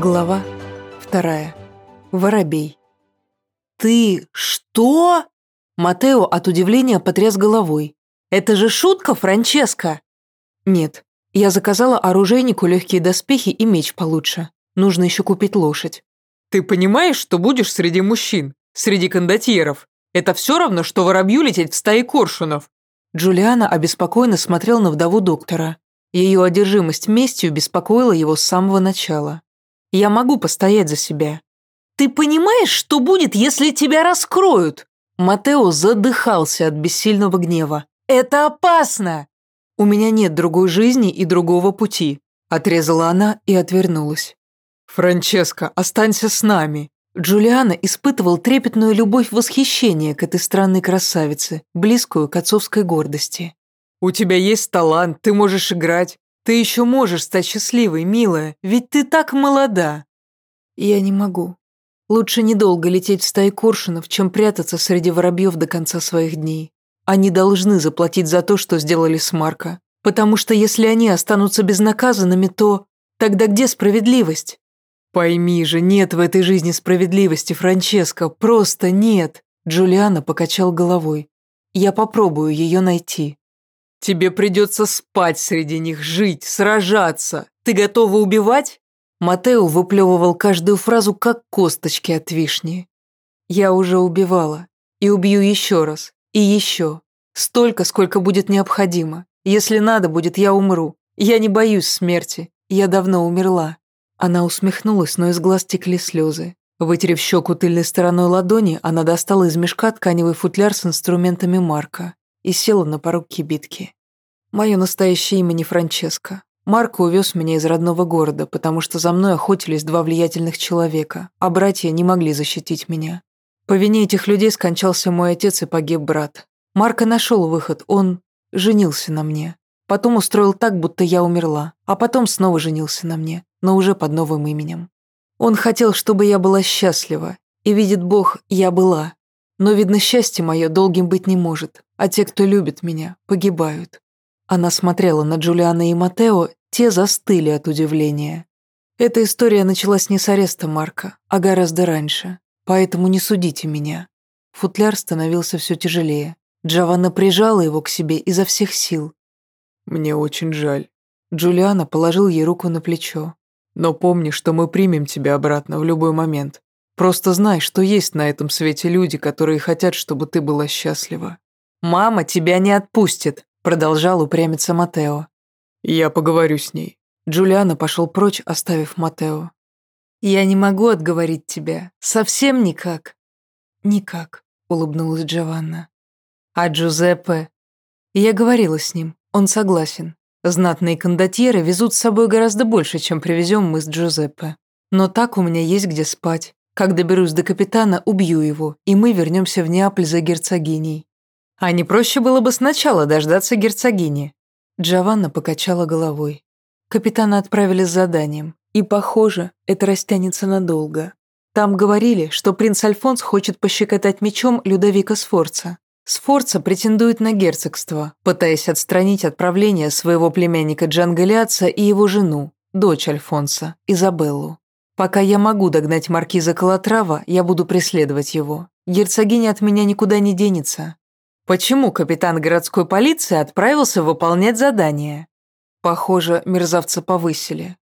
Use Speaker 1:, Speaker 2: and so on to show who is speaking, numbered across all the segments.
Speaker 1: Глава вторая. Воробей.
Speaker 2: «Ты что?» Матео от удивления потряс головой. «Это же шутка, Франческо!»
Speaker 1: «Нет, я заказала оружейнику легкие доспехи и меч получше. Нужно еще купить лошадь».
Speaker 3: «Ты понимаешь, что будешь среди мужчин, среди кондотьеров? Это все равно, что воробью лететь в стае коршунов».
Speaker 1: Джулиана обеспокоенно смотрел на вдову доктора. Ее одержимость местью беспокоила его с самого начала. Я могу постоять за себя.
Speaker 2: Ты понимаешь, что будет, если тебя раскроют?
Speaker 1: Матео задыхался от бессильного гнева.
Speaker 2: Это опасно.
Speaker 1: У меня нет другой жизни и другого пути, отрезала она и отвернулась.
Speaker 3: Франческо, останься с нами.
Speaker 1: Джулиана испытывал трепетную любовь-восхищение к этой странной красавице, близкую к отцовской гордости.
Speaker 3: «У тебя есть талант, ты можешь играть. Ты еще можешь стать счастливой, милая, ведь ты так молода.
Speaker 1: Я не могу. Лучше недолго лететь в стае коршунов, чем прятаться среди воробьев до конца своих дней. Они должны заплатить за то, что сделали с Марко. Потому что если они останутся безнаказанными, то... Тогда где справедливость?
Speaker 3: Пойми же, нет в этой жизни справедливости, Франческо, просто нет.
Speaker 1: Джулиана покачал головой. Я попробую ее найти.
Speaker 3: Тебе придется спать среди них, жить, сражаться. Ты готова убивать?»
Speaker 1: Матео выплевывал каждую фразу, как косточки от вишни. «Я уже убивала. И убью еще раз. И еще. Столько, сколько будет необходимо. Если надо будет, я умру. Я не боюсь смерти. Я давно умерла». Она усмехнулась, но из глаз текли слезы. Вытерев щеку тыльной стороной ладони, она достала из мешка тканевый футляр с инструментами Марка и села на порог кибитки. Мое настоящее имя не Франческо. Марко увез меня из родного города, потому что за мной охотились два влиятельных человека, а братья не могли защитить меня. По вине этих людей скончался мой отец и погиб брат. Марко нашел выход, он женился на мне. Потом устроил так, будто я умерла, а потом снова женился на мне, но уже под новым именем. Он хотел, чтобы я была счастлива, и, видит Бог, я была. Но, видно, счастье мое долгим быть не может, а те, кто любит меня, погибают. Она смотрела на Джулиана и Матео, те застыли от удивления. Эта история началась не с ареста Марка, а гораздо раньше, поэтому не судите меня. Футляр становился все тяжелее. Джованна прижала его к себе изо всех сил.
Speaker 3: «Мне очень жаль».
Speaker 1: Джулиана положил ей руку на плечо.
Speaker 3: «Но помни, что мы примем тебя обратно в любой момент. Просто знай, что есть на этом свете люди, которые хотят, чтобы ты была счастлива».
Speaker 2: «Мама тебя не отпустит», — продолжал упрямиться Матео.
Speaker 3: «Я поговорю с ней».
Speaker 1: Джулиана пошел прочь, оставив Матео.
Speaker 2: «Я не могу отговорить тебя. Совсем никак».
Speaker 1: «Никак», — улыбнулась Джованна.
Speaker 2: «А Джузеппе?»
Speaker 1: Я говорила с ним. Он согласен. Знатные кондотьеры везут с собой гораздо больше, чем привезем мы с Джузеппе. Но так у меня есть где спать. Как доберусь до капитана, убью его, и мы вернемся в Неаполь за герцогиней.
Speaker 2: А не проще было бы сначала дождаться герцогини.
Speaker 1: Джованна покачала головой. Капитана отправили с заданием, и, похоже, это растянется надолго. Там говорили, что принц Альфонс хочет пощекотать мечом Людовика Сфорца. Сфорца претендует на герцогство, пытаясь отстранить от правления своего племянника Джан Галиатца и его жену, дочь Альфонса, Изабеллу. Пока я могу догнать маркиза Калатрава, я буду преследовать его. Герцогиня от меня никуда не денется.
Speaker 2: Почему капитан городской полиции отправился выполнять задание?
Speaker 1: Похоже, мерзавца повысили.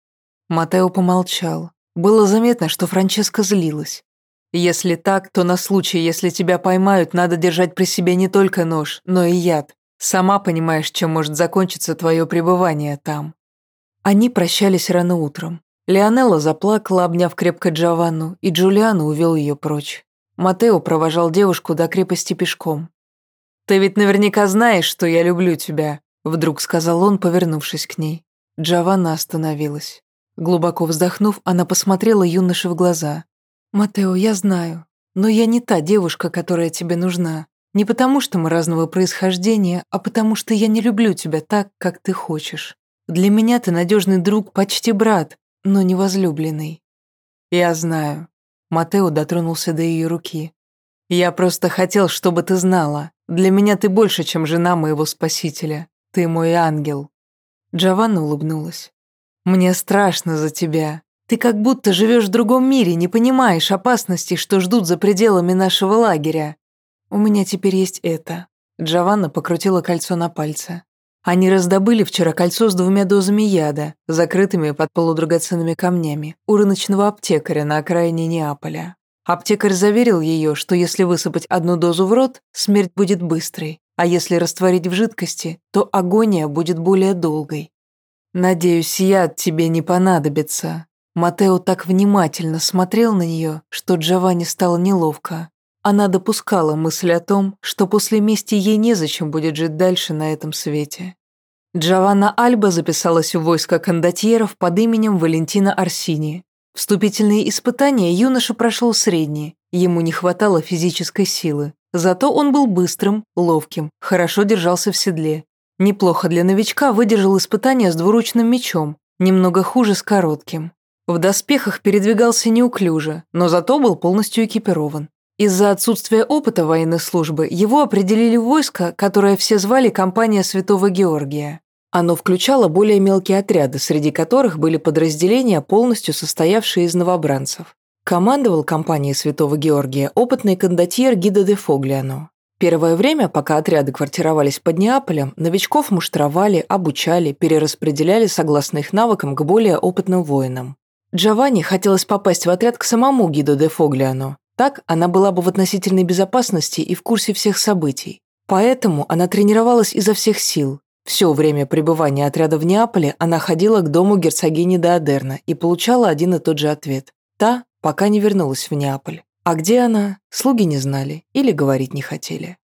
Speaker 1: Матео помолчал. Было заметно, что Франческа злилась. Если так, то на случай, если тебя поймают, надо держать при себе не только нож, но и яд. Сама понимаешь, чем может закончиться твое пребывание там. Они прощались рано утром. Леонелла заплакала, обняв крепко Джованну, и Джулиану увел ее прочь. Матео провожал девушку до крепости пешком.
Speaker 2: «Ты ведь наверняка знаешь, что я люблю тебя»,
Speaker 1: вдруг сказал он, повернувшись к ней. Джованна остановилась. Глубоко вздохнув, она посмотрела юноше в глаза. «Матео, я знаю, но я не та девушка, которая тебе нужна. Не потому, что мы разного происхождения, а потому, что я не люблю тебя так, как ты хочешь. Для меня ты надежный друг, почти брат, но не возлюбленный». «Я знаю». Матео дотронулся до ее руки. «Я просто хотел, чтобы ты знала. Для меня ты больше, чем жена моего спасителя. Ты мой ангел». Джованна улыбнулась. «Мне страшно за тебя. Ты как будто живешь в другом мире, не понимаешь опасностей, что ждут за пределами нашего лагеря. У меня теперь есть это». Джованна покрутила кольцо на пальце. Они раздобыли вчера кольцо с двумя дозами яда, закрытыми под полудрагоценными камнями, у рыночного аптекаря на окраине Неаполя. Аптекарь заверил ее, что если высыпать одну дозу в рот, смерть будет быстрой, а если растворить в жидкости, то агония будет более долгой. «Надеюсь, яд тебе не понадобится». Матео так внимательно смотрел на нее, что Джованни стало неловко. Она допускала мысль о том, что после мести ей незачем будет жить дальше на этом свете. Джованна Альба записалась в войско кондотьеров под именем Валентина Арсини. Вступительные испытания юноша прошел средние, ему не хватало физической силы. Зато он был быстрым, ловким, хорошо держался в седле. Неплохо для новичка выдержал испытания с двуручным мечом, немного хуже с коротким. В доспехах передвигался неуклюже, но зато был полностью экипирован. Из-за отсутствия опыта военной службы его определили в войско, которое все звали «Компания Святого Георгия». Оно включало более мелкие отряды, среди которых были подразделения, полностью состоявшие из новобранцев. Командовал компанией Святого Георгия опытный кондотьер Гида де Фоглиано. Первое время, пока отряды квартировались под Неаполем, новичков муштровали, обучали, перераспределяли согласно их навыкам к более опытным воинам. Джованни хотелось попасть в отряд к самому Гиду де Фоглиано, так она была бы в относительной безопасности и в курсе всех событий. Поэтому она тренировалась изо всех сил. Все время пребывания отряда в Неаполе она ходила к дому герцогини де Адерна и получала один и тот же ответ. Та пока не вернулась в Неаполь. А где она, слуги не знали или говорить не хотели.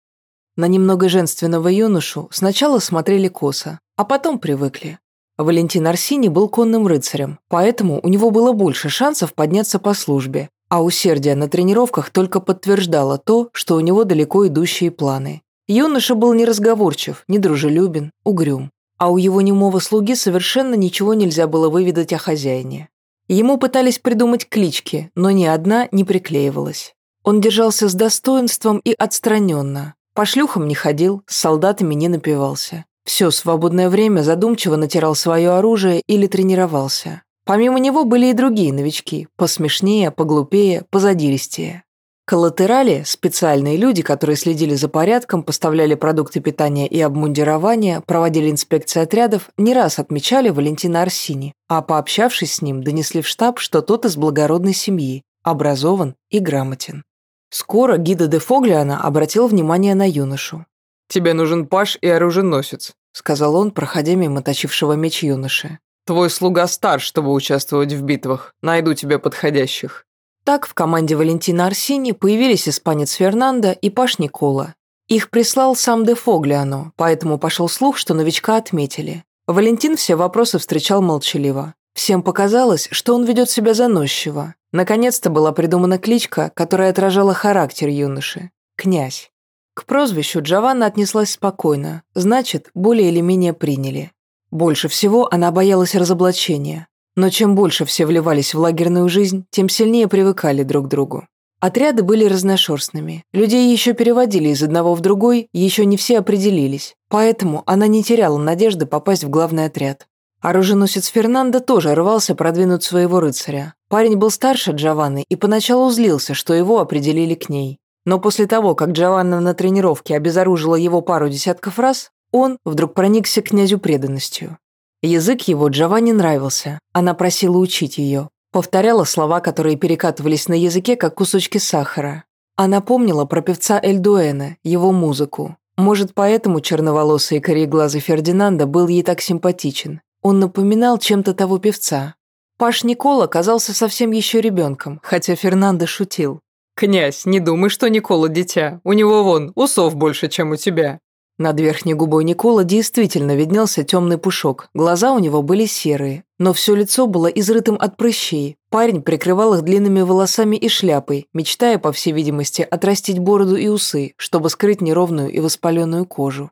Speaker 1: На немного женственного юношу сначала смотрели косо, а потом привыкли. Валентин Арсини был конным рыцарем, поэтому у него было больше шансов подняться по службе, а усердие на тренировках только подтверждало то, что у него далеко идущие планы. Юноша был неразговорчив, недружелюбен, угрюм. А у его немого слуги совершенно ничего нельзя было выведать о хозяине. Ему пытались придумать клички, но ни одна не приклеивалась. Он держался с достоинством и отстраненно. По шлюхам не ходил, с солдатами не напивался. Все свободное время задумчиво натирал свое оружие или тренировался. Помимо него были и другие новички, посмешнее, поглупее, позадиристее. Коллатерали – специальные люди, которые следили за порядком, поставляли продукты питания и обмундирования, проводили инспекции отрядов, не раз отмечали Валентина Арсини, а пообщавшись с ним, донесли в штаб, что тот из благородной семьи, образован и грамотен. Скоро гида де Фоглиана обратил внимание на юношу.
Speaker 3: «Тебе нужен паш и оруженосец», – сказал он, проходя мимо точившего меч юноши. Твой слуга стар, чтобы участвовать в битвах. Найду тебе подходящих».
Speaker 1: Так в команде Валентина Арсини появились испанец Фернандо и Паш Никола. Их прислал сам де Фоглиано, поэтому пошел слух, что новичка отметили. Валентин все вопросы встречал молчаливо. Всем показалось, что он ведет себя заносчиво. Наконец-то была придумана кличка, которая отражала характер юноши – «Князь». К прозвищу Джованна отнеслась спокойно, значит, более или менее приняли. Больше всего она боялась разоблачения. Но чем больше все вливались в лагерную жизнь, тем сильнее привыкали друг к другу. Отряды были разношерстными. Людей еще переводили из одного в другой, еще не все определились. Поэтому она не теряла надежды попасть в главный отряд. Оруженосец Фернандо тоже рвался продвинуть своего рыцаря. Парень был старше Джованны и поначалу злился, что его определили к ней. Но после того, как Джованна на тренировке обезоружила его пару десятков раз, он вдруг проникся князю преданностью. Язык его Джованни нравился, она просила учить ее, повторяла слова, которые перекатывались на языке, как кусочки сахара. Она помнила про певца Эльдуэна, его музыку. Может, поэтому черноволосый и кореглазый Фердинанда был ей так симпатичен. Он напоминал чем-то того певца. Паш Никола казался совсем еще ребенком, хотя Фернандо шутил.
Speaker 3: «Князь, не думай, что Никола дитя. У него вон усов больше, чем у тебя».
Speaker 1: Над верхней губой Никола действительно виднелся темный пушок, глаза у него были серые, но все лицо было изрытым от прыщей. Парень прикрывал их длинными волосами и шляпой, мечтая, по всей видимости, отрастить бороду и усы, чтобы скрыть неровную и воспаленную кожу.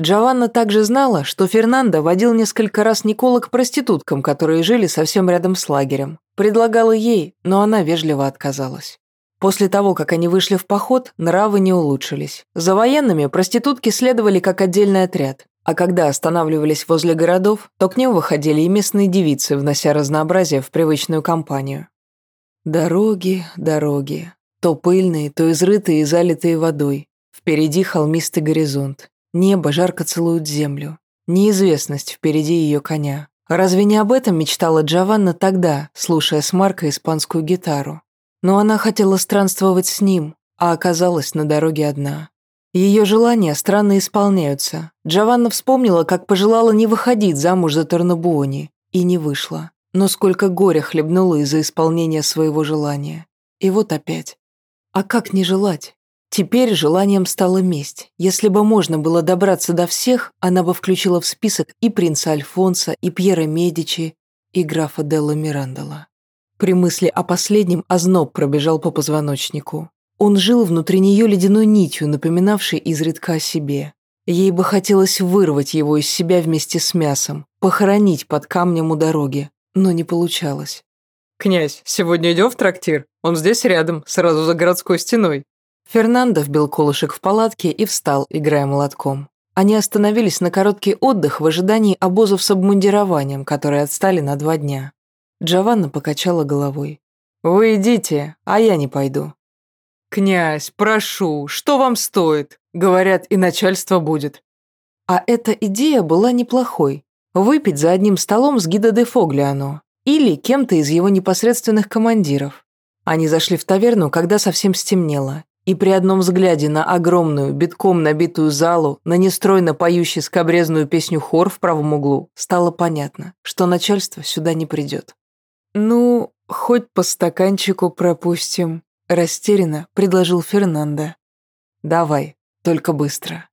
Speaker 1: Джованна также знала, что Фернандо водил несколько раз Никола к проституткам, которые жили совсем рядом с лагерем. Предлагала ей, но она вежливо отказалась. После того, как они вышли в поход, нравы не улучшились. За военными проститутки следовали как отдельный отряд. А когда останавливались возле городов, то к ним выходили и местные девицы, внося разнообразие в привычную компанию. Дороги, дороги. То пыльные, то изрытые и залитые водой. Впереди холмистый горизонт. Небо жарко целует землю. Неизвестность впереди ее коня. Разве не об этом мечтала Джованна тогда, слушая с Марко испанскую гитару? Но она хотела странствовать с ним, а оказалась на дороге одна. Ее желания странно исполняются. Джованна вспомнила, как пожелала не выходить замуж за Торнабуони, и не вышла. Но сколько горя хлебнула из-за исполнения своего желания. И вот опять. А как не желать? Теперь желанием стала месть. Если бы можно было добраться до всех, она бы включила в список и принца Альфонса, и Пьера Медичи, и графа Делла Мирандола. При мысли о последнем озноб пробежал по позвоночнику. Он жил внутри нее ледяной нитью, напоминавшей изредка о себе. Ей бы хотелось вырвать его из себя вместе с мясом, похоронить под камнем у дороги, но не получалось.
Speaker 3: «Князь, сегодня идем в трактир? Он здесь рядом, сразу за городской стеной».
Speaker 1: Фернандо вбил колышек в палатке и встал, играя молотком. Они остановились на короткий отдых в ожидании обозов с обмундированием, которые отстали на два дня. Джованна покачала головой.
Speaker 3: «Вы идите, а я не пойду».
Speaker 2: «Князь, прошу, что вам стоит?» Говорят, и начальство будет.
Speaker 1: А эта идея была неплохой. Выпить за одним столом с гида де Фоглиано или кем-то из его непосредственных командиров. Они зашли в таверну, когда совсем стемнело, и при одном взгляде на огромную, битком набитую залу, на нестройно поющий скобрезную песню хор в правом углу, стало понятно, что начальство сюда не придет.
Speaker 2: «Ну, хоть по стаканчику пропустим», – растерянно предложил Фернандо.
Speaker 1: «Давай, только быстро».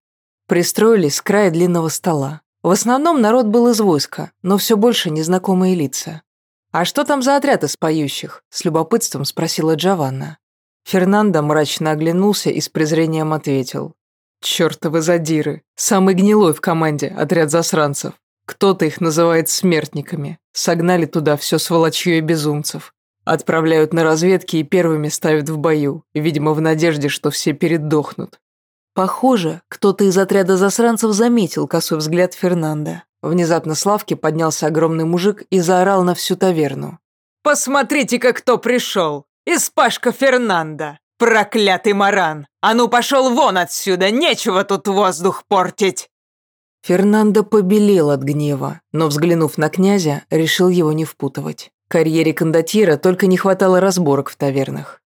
Speaker 1: Пристроились с края длинного стола. В основном народ был из войска, но все больше незнакомые лица. «А что там за отряд из поющих?» – с любопытством спросила Джованна. Фернандо мрачно оглянулся и с презрением ответил.
Speaker 3: «Чёртовы задиры! Самый гнилой в команде отряд засранцев. Кто-то их называет смертниками. Согнали туда все сволочье и безумцев. Отправляют на разведки и первыми ставят в бою, видимо, в надежде, что все передохнут.
Speaker 1: Похоже, кто-то из отряда засранцев заметил косой взгляд Фернанда. Внезапно с лавки поднялся огромный мужик и заорал на всю таверну.
Speaker 4: «Посмотрите-ка, кто пришел! Испашка Фернанда! Проклятый маран! А ну пошел вон отсюда, нечего тут воздух портить!»
Speaker 1: Фернандо побелел от гнева, но, взглянув на князя, решил его не впутывать. Карьере кондотьера только не хватало разборок в тавернах.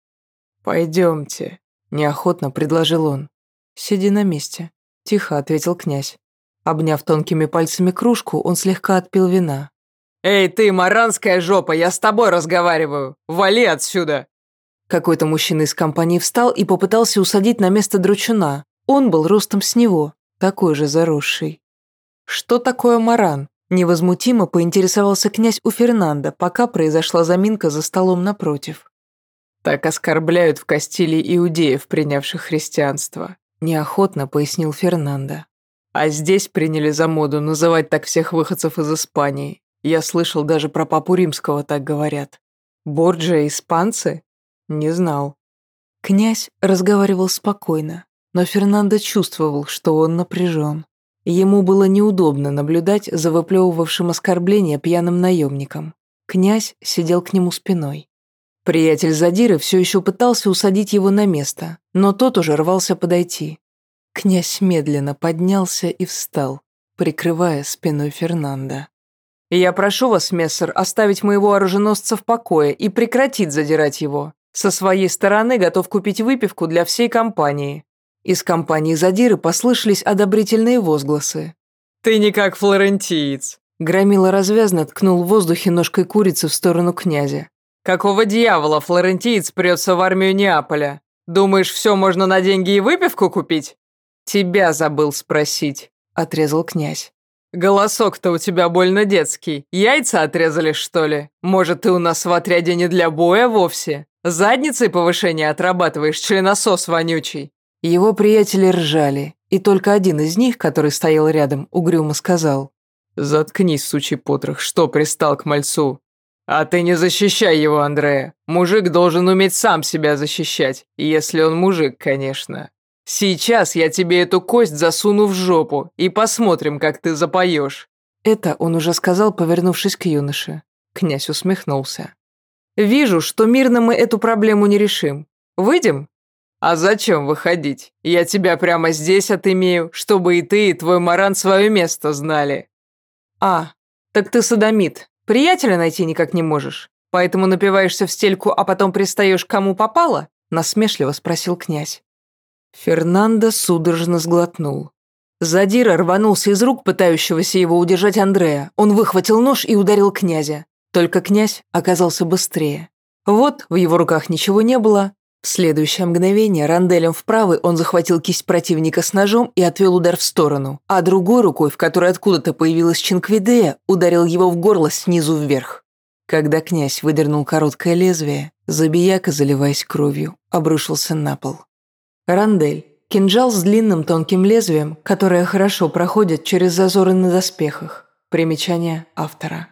Speaker 3: «Пойдемте», – неохотно предложил он.
Speaker 1: «Сиди на месте», – тихо ответил князь. Обняв тонкими пальцами кружку, он слегка отпил вина.
Speaker 4: «Эй, ты, маранская жопа, я с тобой разговариваю! Вали отсюда!»
Speaker 1: Какой-то мужчина из компании встал и попытался усадить на место дручуна. Он был ростом с него, такой же заросший. Что такое маран? Невозмутимо поинтересовался князь у Фернанда, пока произошла заминка за столом напротив.
Speaker 3: «Так оскорбляют в Кастилии иудеев, принявших христианство», неохотно пояснил Фернандо. «А здесь приняли за моду называть так всех выходцев из Испании. Я слышал, даже про папу римского так говорят. Борджия испанцы? Не знал.
Speaker 1: Князь разговаривал спокойно, но Фернандо чувствовал, что он напряжен. Ему было неудобно наблюдать за выплевывавшим оскорбления пьяным наемником. Князь сидел к нему спиной. Приятель Задиры все еще пытался усадить его на место, но тот уже рвался подойти. Князь медленно поднялся и встал, прикрывая спиной Фернанда.
Speaker 4: «Я прошу вас, мессер, оставить моего оруженосца в покое и прекратить задирать его. Со своей стороны готов купить выпивку для всей компании».
Speaker 1: Из компании Задиры послышались одобрительные возгласы.
Speaker 4: «Ты не как флорентиец»,
Speaker 1: Громила развязно ткнул в воздухе ножкой курицы в сторону князя.
Speaker 4: «Какого дьявола флорентиец прется в армию Неаполя? Думаешь, все можно на деньги и выпивку купить?» «Тебя забыл спросить», — отрезал князь. «Голосок-то у тебя больно детский. Яйца отрезали, что ли? Может, ты у нас в отряде не для боя вовсе? Задницей повышение отрабатываешь, членосос вонючий».
Speaker 1: Его приятели ржали, и только один из них, который стоял рядом, угрюмо сказал.
Speaker 3: «Заткнись, сучий потрох, что пристал к мальцу?» «А ты не защищай его, Андрея. Мужик должен уметь сам себя защищать, если он мужик, конечно.
Speaker 4: Сейчас я тебе эту кость засуну в жопу и посмотрим, как ты запоешь».
Speaker 3: Это он уже сказал, повернувшись к юноше. Князь усмехнулся. «Вижу, что мирно мы эту проблему не решим. Выйдем?»
Speaker 4: «А зачем выходить? Я тебя прямо здесь отымею, чтобы и ты, и твой Маран свое место знали».
Speaker 3: «А, так ты садомит. Приятеля найти никак не можешь. Поэтому напиваешься в стельку, а потом пристаешь кому попало?» Насмешливо спросил князь. Фернандо судорожно сглотнул. Задира рванулся из рук пытающегося его удержать Андрея. Он выхватил нож и ударил князя. Только князь оказался быстрее. Вот, в его руках ничего не было. В следующее мгновение ранделем в правый он захватил кисть противника с ножом и отвел удар в сторону, а другой рукой, в которой откуда-то появилась Чинквидея, ударил его в горло снизу вверх. Когда князь выдернул короткое лезвие, забияка, заливаясь кровью, обрушился на пол. Рандель. Кинжал с длинным тонким лезвием, которое хорошо проходит через зазоры на доспехах. Примечание автора.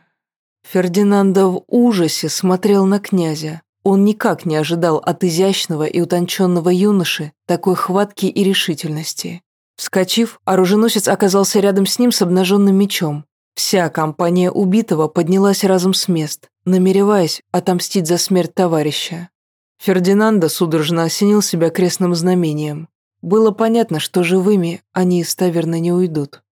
Speaker 3: Фердинандо в ужасе смотрел на князя. Он никак не ожидал от изящного и утонченного юноши такой хватки и решительности. Вскочив, оруженосец оказался рядом с ним с обнаженным мечом. Вся компания убитого поднялась разом с мест, намереваясь отомстить за смерть товарища. Фердинандо судорожно осенил себя крестным знамением. Было понятно, что живыми они из таверны не уйдут.